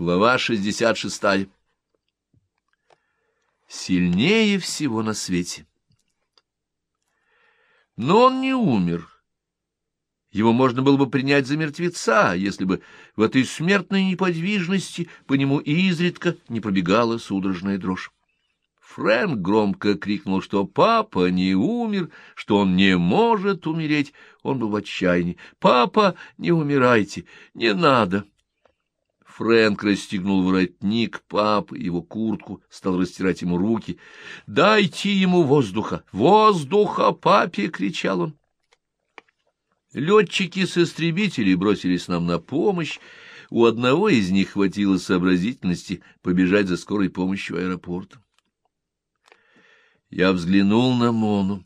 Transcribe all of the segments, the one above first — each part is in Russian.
Глава 66. Сильнее всего на свете. Но он не умер. Его можно было бы принять за мертвеца, если бы в этой смертной неподвижности по нему изредка не пробегала судорожная дрожь. Фрэнк громко крикнул, что папа не умер, что он не может умереть. Он был в отчаянии. «Папа, не умирайте, не надо!» Фрэнк расстегнул воротник папы, его куртку, стал растирать ему руки. «Дайте ему воздуха! Воздуха, папе!» — кричал он. Летчики с истребителей бросились нам на помощь. У одного из них хватило сообразительности побежать за скорой помощью аэропорта. Я взглянул на Мону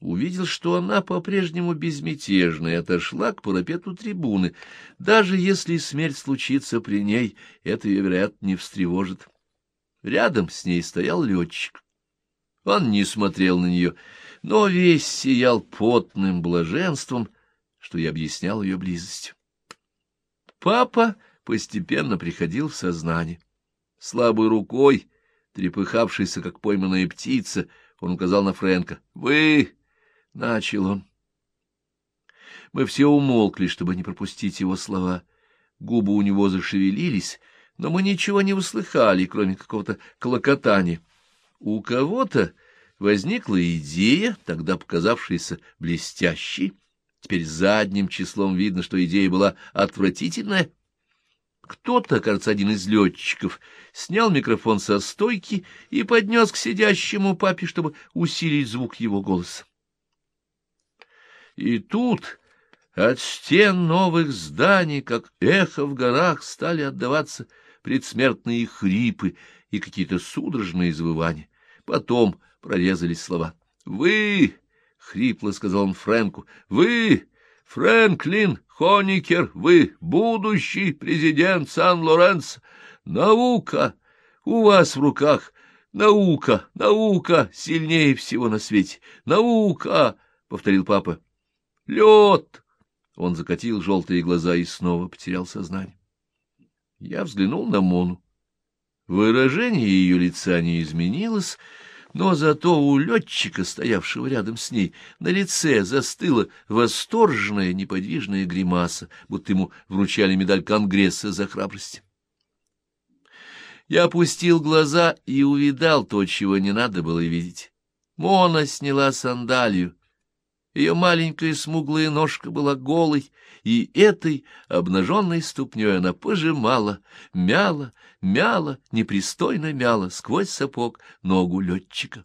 увидел, что она по-прежнему безмятежна и отошла к парапету трибуны. Даже если смерть случится при ней, это ее, вероятно, не встревожит. Рядом с ней стоял летчик. Он не смотрел на нее, но весь сиял потным блаженством, что и объяснял ее близость. Папа постепенно приходил в сознание. Слабой рукой, трепыхавшийся, как пойманная птица, он указал на Фрэнка. — Вы — начал он. Мы все умолкли, чтобы не пропустить его слова. Губы у него зашевелились, но мы ничего не услыхали, кроме какого-то клокотания. У кого-то возникла идея, тогда показавшаяся блестящей. Теперь задним числом видно, что идея была отвратительная. Кто-то, кажется, один из летчиков, снял микрофон со стойки и поднес к сидящему папе, чтобы усилить звук его голоса. И тут от стен новых зданий, как эхо в горах, стали отдаваться предсмертные хрипы и какие-то судорожные завывания. Потом прорезались слова. «Вы!» — хрипло сказал он Фрэнку. «Вы, Фрэнклин Хоникер, вы будущий президент Сан-Лоренцо. Наука у вас в руках. Наука, наука сильнее всего на свете. Наука!» — повторил папа. Лед! Он закатил желтые глаза и снова потерял сознание. Я взглянул на Мону. Выражение ее лица не изменилось, но зато у летчика, стоявшего рядом с ней, на лице застыла восторженная неподвижная гримаса, будто ему вручали медаль Конгресса за храбрость. Я опустил глаза и увидал то, чего не надо было видеть. Мона сняла сандалию, ее маленькая смуглая ножка была голой, и этой обнаженной ступней она пожимала, мяла, мяла, непристойно мяла сквозь сапог ногу летчика.